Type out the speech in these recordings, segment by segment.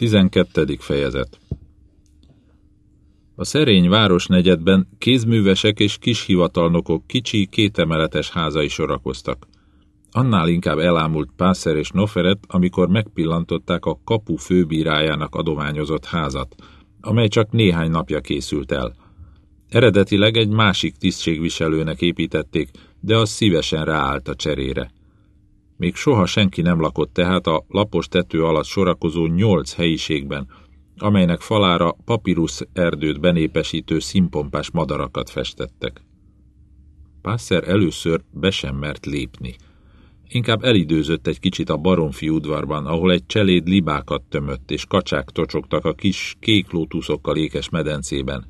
12. fejezet A szerény városnegyedben kézművesek és kishivatalnokok kicsi, kétemeletes házai sorakoztak. Annál inkább elámult Pászer és Noferet, amikor megpillantották a kapu főbírájának adományozott házat, amely csak néhány napja készült el. Eredetileg egy másik tisztségviselőnek építették, de az szívesen ráállt a cserére. Még soha senki nem lakott tehát a lapos tető alatt sorakozó nyolc helyiségben, amelynek falára papírus erdőt benépesítő színpompás madarakat festettek. Pászer először be sem mert lépni. Inkább elidőzött egy kicsit a baromfi udvarban, ahol egy cseléd libákat tömött, és kacsák tocsogtak a kis kék lótuszokkal ékes medencében.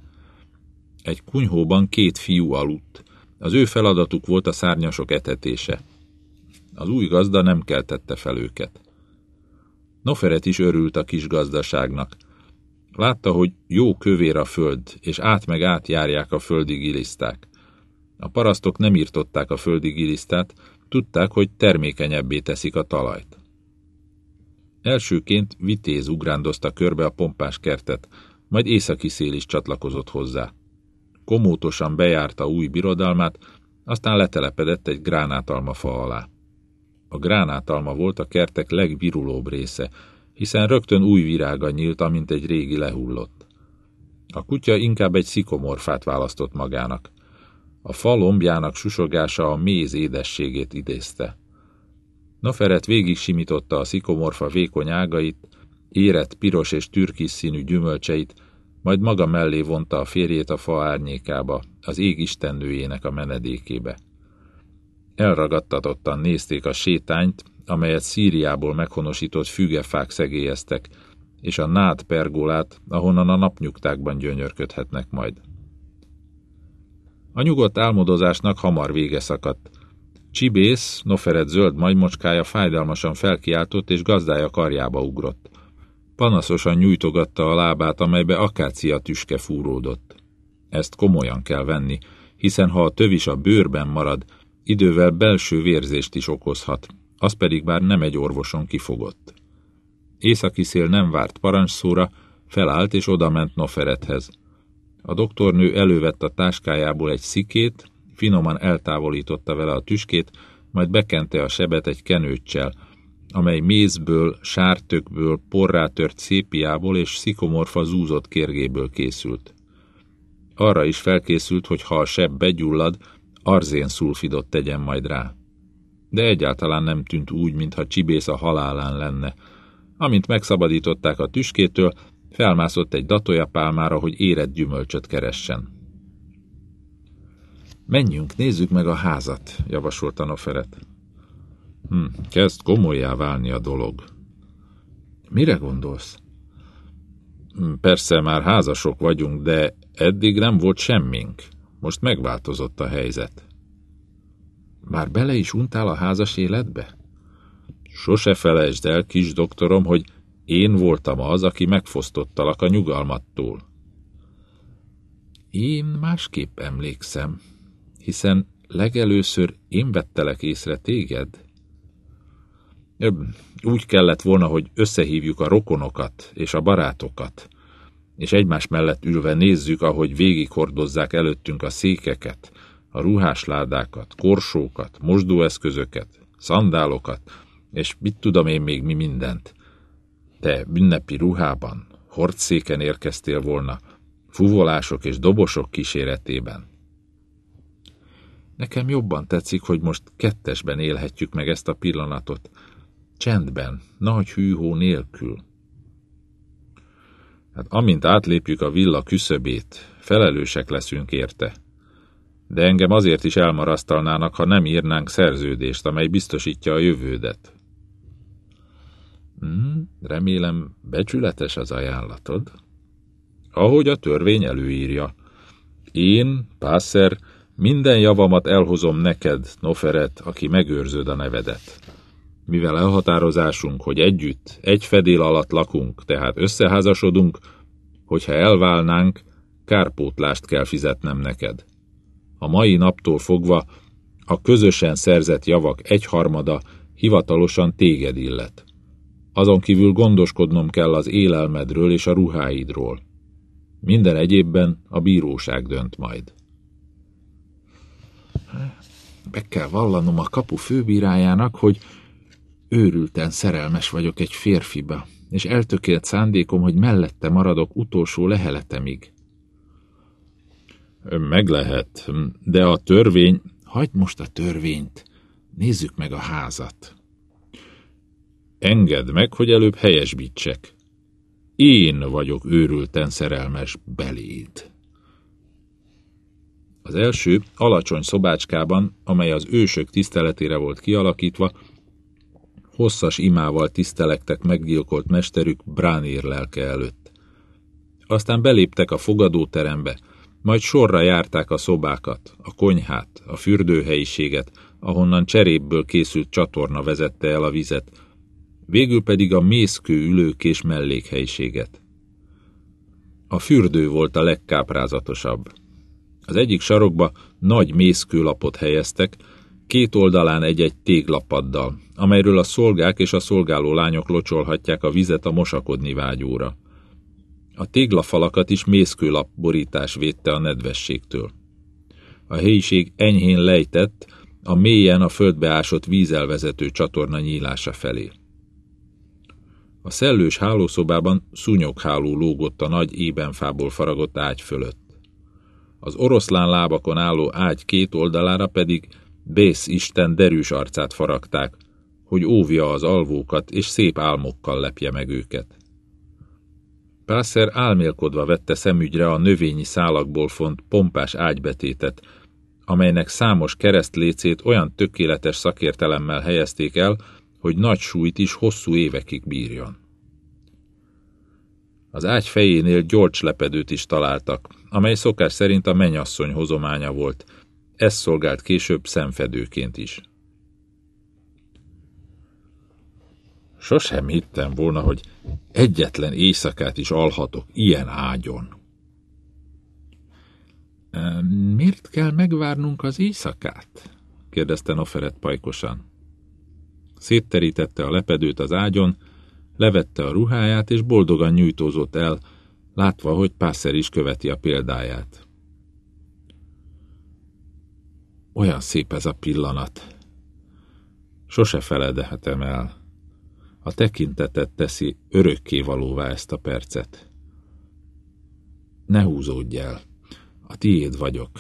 Egy kunyhóban két fiú aludt. Az ő feladatuk volt a szárnyasok etetése. Az új gazda nem keltette fel őket. Noferet is örült a kis gazdaságnak. Látta, hogy jó kövér a föld, és át meg át járják a földi giliszták. A parasztok nem írtották a földi gilisztát, tudták, hogy termékenyebbé teszik a talajt. Elsőként vitéz ugrándozta körbe a pompás kertet, majd északi szél is csatlakozott hozzá. Komótosan bejárta új birodalmát, aztán letelepedett egy gránátalma fa alá. A gránátalma volt a kertek legvirulóbb része, hiszen rögtön új virága nyílt, amint egy régi lehullott. A kutya inkább egy szikomorfát választott magának. A fa lombjának susogása a méz édességét idézte. Noferet végig simította a szikomorfa vékony ágait, érett piros és türkis színű gyümölcseit, majd maga mellé vonta a férjét a fa árnyékába, az ég istennőjének a menedékébe. Elragadtatottan nézték a sétányt, amelyet Szíriából meghonosított fügefák szegélyeztek, és a nád pergolát, ahonnan a napnyugtákban gyönyörködhetnek majd. A nyugodt álmodozásnak hamar vége szakadt. Csibész, Noferet zöld majmocskája fájdalmasan felkiáltott, és gazdája karjába ugrott. Panaszosan nyújtogatta a lábát, amelybe akácia tüske fúródott. Ezt komolyan kell venni, hiszen ha a tövis a bőrben marad, idővel belső vérzést is okozhat, az pedig bár nem egy orvoson kifogott. Északi szél nem várt parancsszóra, felállt és odament Noferethez. A doktornő elővett a táskájából egy szikét, finoman eltávolította vele a tüskét, majd bekente a sebet egy kenőccsel, amely mézből, sártökből, porrátört szépiából és szikomorfa zúzott kérgéből készült. Arra is felkészült, hogy ha a seb begyullad, arzén szulfidot tegyen majd rá. De egyáltalán nem tűnt úgy, mintha csibész a halálán lenne. Amint megszabadították a tüskétől, felmászott egy datójapálmára, hogy érett gyümölcsöt keressen. Menjünk, nézzük meg a házat, javasolta Noferet. Hm, kezd komolyá válni a dolog. Mire gondolsz? Hm, persze már házasok vagyunk, de eddig nem volt semmink. Most megváltozott a helyzet. Már bele is untál a házas életbe? Sose felejtsd el, kis doktorom, hogy én voltam az, aki megfosztottalak a nyugalmattól. Én másképp emlékszem, hiszen legelőször én vettelek észre téged. Úgy kellett volna, hogy összehívjuk a rokonokat és a barátokat, és egymás mellett ülve nézzük, ahogy végighordozzák előttünk a székeket, a ruhásládákat, korsókat, mosdóeszközöket, szandálokat, és mit tudom én még mi mindent. Te ünnepi ruhában, hordszéken érkeztél volna, fuvolások és dobosok kíséretében. Nekem jobban tetszik, hogy most kettesben élhetjük meg ezt a pillanatot, csendben, nagy hűhó nélkül. Hát amint átlépjük a villa küszöbét, felelősek leszünk érte. De engem azért is elmarasztalnának, ha nem írnánk szerződést, amely biztosítja a jövődet. Hmm, remélem, becsületes az ajánlatod. Ahogy a törvény előírja. Én, Pászer, minden javamat elhozom neked, Noferet, aki megőrzöd a nevedet mivel elhatározásunk, hogy együtt, egy fedél alatt lakunk, tehát összeházasodunk, hogyha elválnánk, kárpótlást kell fizetnem neked. A mai naptól fogva a közösen szerzett javak egyharmada hivatalosan téged illet. Azon kívül gondoskodnom kell az élelmedről és a ruháidról. Minden egyébben a bíróság dönt majd. Be kell vallanom a kapu főbírájának, hogy őrülten szerelmes vagyok egy férfiba, és eltökélt szándékom, hogy mellette maradok utolsó leheletemig. Meg lehet, de a törvény... Hagyd most a törvényt, nézzük meg a házat. Engedd meg, hogy előbb helyesbítsek. Én vagyok őrülten szerelmes beléd. Az első, alacsony szobácskában, amely az ősök tiszteletére volt kialakítva, hosszas imával tisztelektek meggyilkolt mesterük Bránír lelke előtt. Aztán beléptek a fogadóterembe, majd sorra járták a szobákat, a konyhát, a fürdőhelyiséget, ahonnan cserépből készült csatorna vezette el a vizet, végül pedig a mészkő ülőkés mellékhelyiséget. A fürdő volt a legkáprázatosabb. Az egyik sarokba nagy mészkőlapot helyeztek, két oldalán egy-egy téglapaddal, amelyről a szolgák és a szolgáló lányok locsolhatják a vizet a mosakodni vágyóra. A téglafalakat is mészkőlap borítás védte a nedvességtől. A helyiség enyhén lejtett, a mélyen a földbe ásott vízelvezető csatorna nyílása felé. A szellős hálószobában szúnyogháló lógott a nagy ébenfából faragott ágy fölött. Az oroszlán lábakon álló ágy két oldalára pedig Bész Isten derűs arcát faragták, hogy óvja az alvókat és szép álmokkal lepje meg őket. Pászer álmélkodva vette szemügyre a növényi szálakból font pompás ágybetétet, amelynek számos keresztlécét olyan tökéletes szakértelemmel helyezték el, hogy nagy súlyt is hosszú évekig bírjon. Az ágy fejénél gyors lepedőt is találtak, amely szokás szerint a menyasszony hozománya volt. Ez szolgált később szemfedőként is. Sosem hittem volna, hogy egyetlen éjszakát is alhatok ilyen ágyon. Miért kell megvárnunk az éjszakát? kérdezte Noferet pajkosan. Szétterítette a lepedőt az ágyon, levette a ruháját, és boldogan nyújtózott el, látva, hogy Pászer is követi a példáját. Olyan szép ez a pillanat. Sose feledhetem el. A tekintetet teszi örökké valóvá ezt a percet. Ne húzódj el. A tiéd vagyok.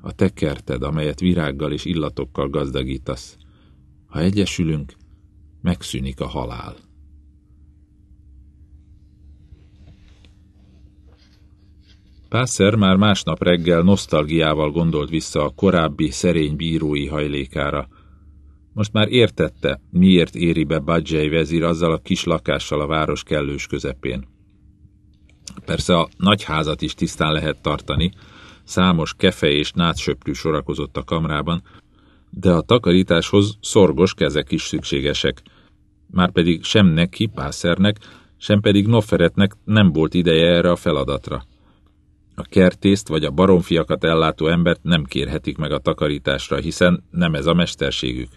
A te kerted, amelyet virággal és illatokkal gazdagítasz. Ha egyesülünk, megszűnik a halál. Pászer már másnap reggel nosztalgiával gondolt vissza a korábbi szerény bírói hajlékára. Most már értette, miért éri be Badzsely vezír azzal a kis lakással a város kellős közepén. Persze a nagy házat is tisztán lehet tartani, számos kefe és nátszsöprű sorakozott a kamrában, de a takarításhoz szorgos kezek is szükségesek. Márpedig sem neki, Pászernek, sem pedig Noferetnek nem volt ideje erre a feladatra. A kertészt vagy a baromfiakat ellátó embert nem kérhetik meg a takarításra, hiszen nem ez a mesterségük.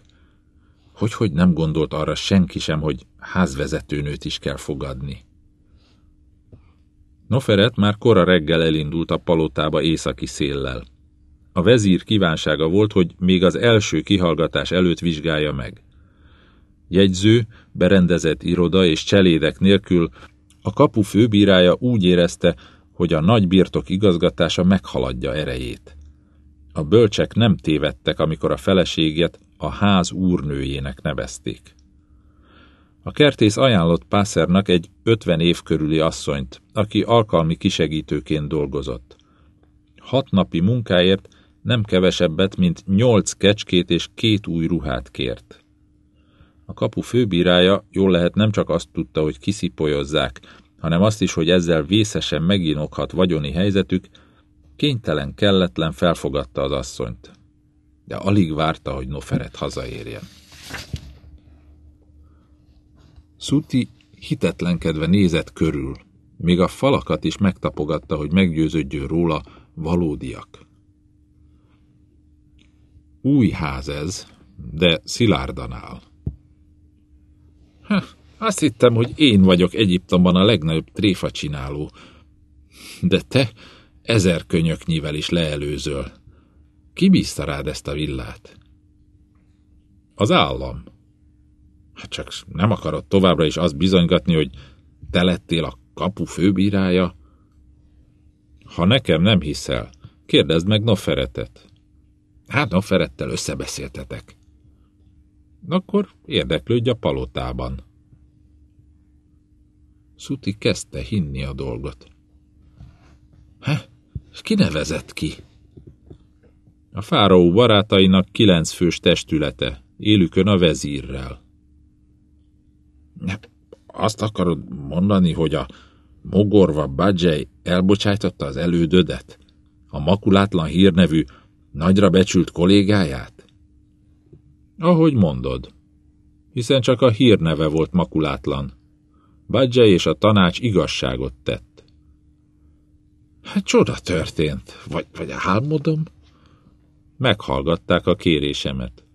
Hogy, hogy nem gondolt arra senki sem, hogy házvezetőnőt is kell fogadni. Noferet már kora reggel elindult a palotába északi széllel. A vezír kívánsága volt, hogy még az első kihallgatás előtt vizsgálja meg. Jegyző, berendezett iroda és cselédek nélkül a kapu főbírája úgy érezte, hogy a nagy birtok igazgatása meghaladja erejét. A bölcsek nem tévedtek, amikor a feleséget a ház úrnőjének nevezték. A kertész ajánlott Pászernak egy ötven év körüli asszonyt, aki alkalmi kisegítőként dolgozott. Hat napi munkáért nem kevesebbet, mint nyolc kecskét és két új ruhát kért. A kapu főbírája jól lehet nem csak azt tudta, hogy kiszipolyozzák, hanem azt is, hogy ezzel vészesen meginokhat vagyoni helyzetük, kénytelen, kelletlen felfogadta az asszonyt. De alig várta, hogy Noferet hazaérjen. Szuti hitetlenkedve nézett körül, még a falakat is megtapogatta, hogy meggyőződjön róla valódiak. Új ház ez, de szilárdan áll. Azt hittem, hogy én vagyok Egyiptomban a legnagyobb tréfa csináló. De te ezer könyöknyivel is leelőzöl. Ki bízta rád ezt a villát? Az állam. Hát csak nem akarod továbbra is azt bizonygatni, hogy te lettél a kapu főbírája? Ha nekem nem hiszel, kérdezd meg Noferetet. Hát Noferettel összebeszéltetek. Akkor érdeklődj a palotában. Szuti kezdte hinni a dolgot. He, ki nevezett ki? A fáraó barátainak kilenc fős testülete, élükön a vezírrel. Azt akarod mondani, hogy a mogorva Badzsely elbocsájtotta az elődödet? A makulátlan hírnevű, nagyra becsült kollégáját? Ahogy mondod, hiszen csak a hírneve volt makulátlan. Badzsely és a tanács igazságot tett. Hát csoda történt, vagy, vagy álmodom? Meghallgatták a kérésemet.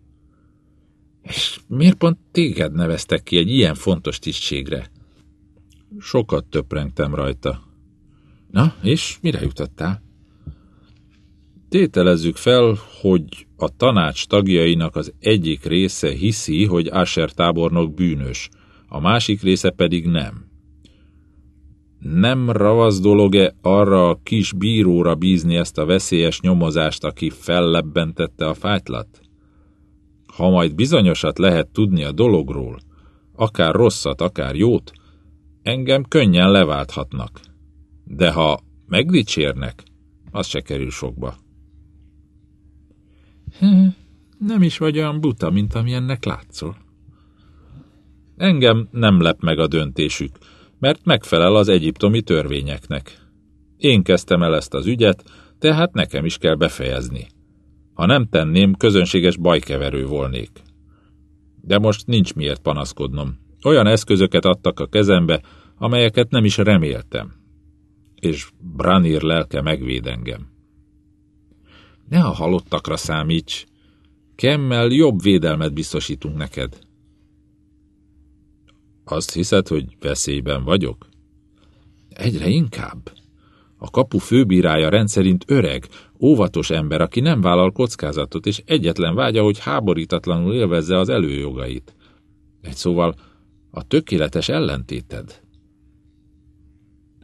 És miért pont téged neveztek ki egy ilyen fontos tisztségre? Sokat töprengtem rajta. Na, és mire jutottál? Tételezzük fel, hogy a tanács tagjainak az egyik része hiszi, hogy Asher tábornok bűnös, a másik része pedig nem. Nem ravasz dolog-e arra a kis bíróra bízni ezt a veszélyes nyomozást, aki fellebbentette a fájtlat? Ha majd bizonyosat lehet tudni a dologról, akár rosszat, akár jót, engem könnyen leválthatnak. De ha megdicsérnek, az se kerül sokba. Nem is vagy olyan buta, mint amilyennek látszol. Engem nem lep meg a döntésük, mert megfelel az egyiptomi törvényeknek. Én kezdtem el ezt az ügyet, tehát nekem is kell befejezni. Ha nem tenném, közönséges bajkeverő volnék. De most nincs miért panaszkodnom. Olyan eszközöket adtak a kezembe, amelyeket nem is reméltem. És Branir lelke megvéd engem. Ne a halottakra számíts. Kemmel jobb védelmet biztosítunk neked. Azt hiszed, hogy veszélyben vagyok? Egyre inkább. A kapu főbírája rendszerint öreg, óvatos ember, aki nem vállal kockázatot, és egyetlen vágya, hogy háborítatlanul élvezze az előjogait. Egy szóval a tökéletes ellentéted.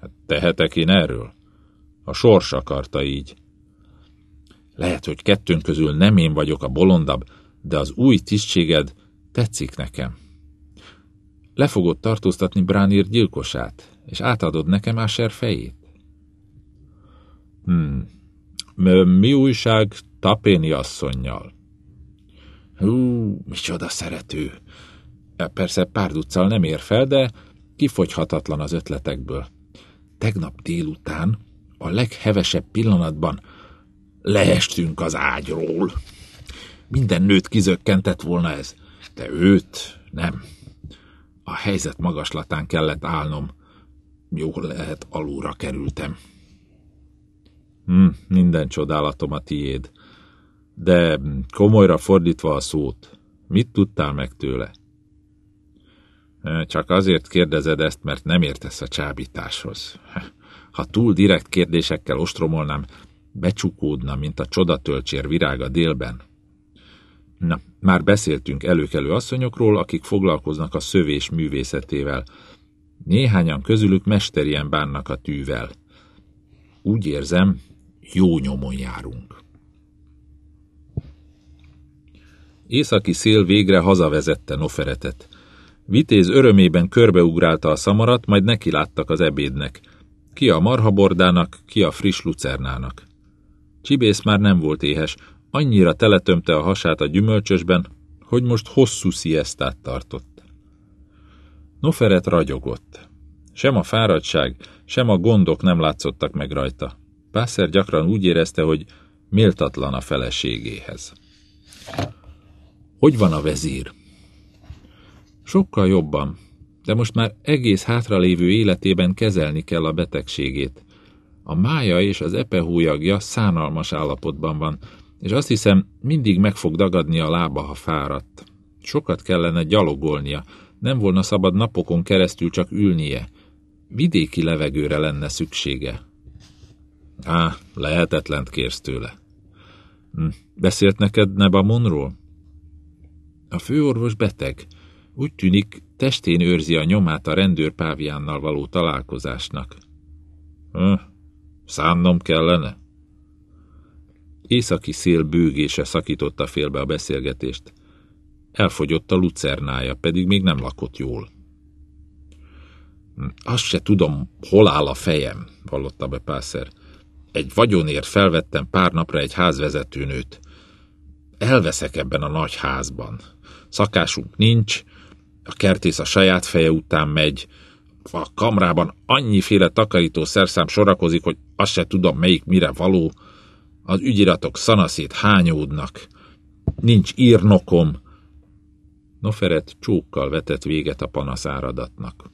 Hát tehetek én erről? A sors akarta így. Lehet, hogy kettőnk közül nem én vagyok a bolondabb, de az új tisztséged tetszik nekem. Le fogod tartóztatni Bránir gyilkosát, és átadod nekem Asher fejét? Hmm. Mi újság Tapéni asszonynal? Hú, micsoda szerető. E, persze pár duccal nem ér fel, de kifogyhatatlan az ötletekből. Tegnap délután, a leghevesebb pillanatban leestünk az ágyról. Minden nőt kizökkentett volna ez, de őt nem. A helyzet magaslatán kellett állnom. Jól lehet, alulra kerültem. Hm, minden csodálatom a tiéd. De komolyra fordítva a szót, mit tudtál meg tőle? Csak azért kérdezed ezt, mert nem értesz a csábításhoz. Ha túl direkt kérdésekkel ostromolnám, becsukódna, mint a csodatölcsér virága délben. Na, már beszéltünk előkelő asszonyokról, akik foglalkoznak a szövés művészetével. Néhányan közülük mesterien bánnak a tűvel. Úgy érzem, jó nyomon járunk. Északi szél végre hazavezette Noferetet. Vitéz örömében körbeugrálta a szamarat, majd neki láttak az ebédnek. Ki a marhabordának, ki a friss lucernának. Csibész már nem volt éhes, annyira teletömte a hasát a gyümölcsösben, hogy most hosszú sziesztát tartott. Noferet ragyogott. Sem a fáradtság, sem a gondok nem látszottak meg rajta. Pászer gyakran úgy érezte, hogy méltatlan a feleségéhez. Hogy van a vezír? Sokkal jobban, de most már egész hátralévő életében kezelni kell a betegségét. A mája és az epehújagja szánalmas állapotban van, és azt hiszem, mindig meg fog dagadni a lába, ha fáradt. Sokat kellene gyalogolnia, Nem volna szabad napokon keresztül csak ülnie. Vidéki levegőre lenne szüksége. Á, lehetetlent kérsz tőle. Hm. Beszélt neked Nebamonról? A főorvos beteg. Úgy tűnik, testén őrzi a nyomát a rendőr páviánnal való találkozásnak. Hm. Szánnom kellene? Északi szél bőgése szakította félbe a beszélgetést. Elfogyott a lucernája, pedig még nem lakott jól. Hm, azt se tudom, hol áll a fejem, vallotta be Pászer. Egy vagyonért felvettem pár napra egy házvezetőnőt. Elveszek ebben a nagy házban. Szakásunk nincs, a kertész a saját feje után megy, a kamrában annyiféle takarító szerszám sorakozik, hogy azt se tudom, melyik mire való. Az ügyiratok szanaszét hányódnak. Nincs írnokom. Noferet csókkal vetett véget a panaszáradatnak.